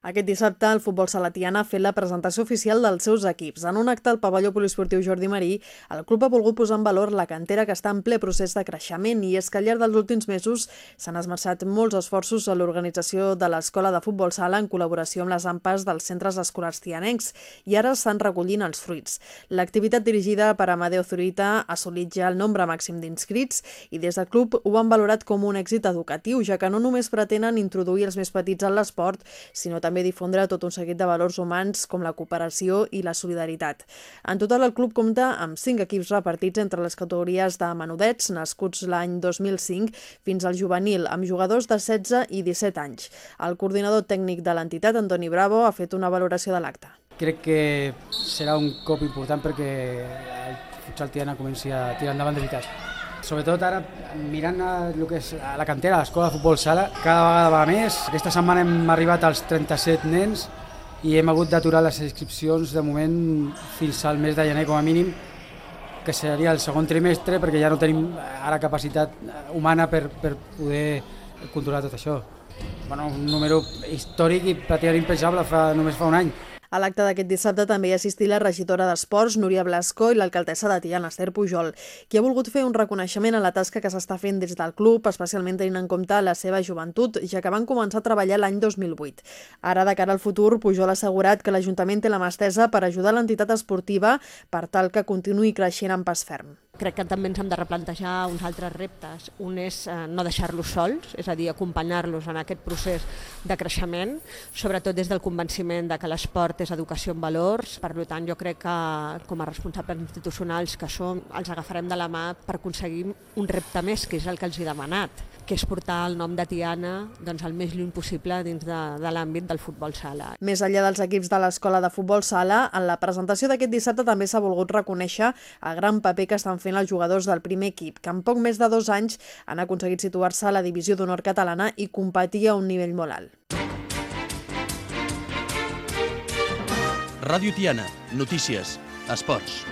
Aquest dissabte el futbol salatiana ha fet la presentació oficial dels seus equips. En un acte al pavelló poliesportiu Jordi Marí, el club ha volgut posar en valor la cantera que està en ple procés de creixement i és que al llarg dels últims mesos s'han esmerçat molts esforços a l'organització de l'escola de futbol sala en col·laboració amb les AMPAs dels centres escolars tianencs i ara estan recollint els fruits. L'activitat dirigida per Amadeo Zurita ha assolit ja el nombre màxim d'inscrits i des del club ho han valorat com un èxit educatiu, ja que no només pretenen introduir els més petits en l'esport, sinó també també difondre tot un seguit de valors humans com la cooperació i la solidaritat. En total, el club compta amb cinc equips repartits entre les categories de menudets, nascuts l'any 2005, fins al juvenil, amb jugadors de 16 i 17 anys. El coordinador tècnic de l'entitat, Antoni Bravo, ha fet una valoració de l'acte. Crec que serà un cop important perquè el futsal Tiana comenci a tirar endavant de veritat Sobretot ara, mirant el que és la cantera, l'escola de futbol sala, cada vegada va més. Aquesta setmana hem arribat als 37 nens i hem hagut d'aturar les inscripcions de moment fins al mes de gener com a mínim, que seria el segon trimestre perquè ja no tenim ara capacitat humana per, per poder controlar tot això. Bueno, un número històric i pràcticament impensable fa, només fa un any. A l'acte d'aquest dissabte també hi ha assistit la regidora d'Esports, Núria Blasco, i l'alcaldessa de Tiana, Esther Pujol, qui ha volgut fer un reconeixement a la tasca que s'està fent des del club, especialment tenint en compte la seva joventut, ja que van començar a treballar l'any 2008. Ara, de cara al futur, Pujol ha assegurat que l'Ajuntament té la mà estesa per ajudar l'entitat esportiva per tal que continuï creixent en pas ferm crec que també ens hem de replantejar uns altres reptes. Un és eh, no deixar-los sols, és a dir, acompanyar-los en aquest procés de creixement, sobretot des del convenciment de que l'esport és educació en valors, per tant jo crec que com a responsables institucionals que som els agafarem de la mà per aconseguir un repte més, que és el que els he demanat, que és portar el nom de Tiana doncs, el més lluny possible dins de, de l'àmbit del futbol sala. Més enllà dels equips de l'escola de futbol sala, en la presentació d'aquest dissabte també s'ha volgut reconèixer el gran paper que estan fent els jugadors del primer equip, que en poc més de dos anys han aconseguit situar-se a la divisió d'honor catalana i competir a un nivell molt alt. Ràdio Tiana, notícies, esports.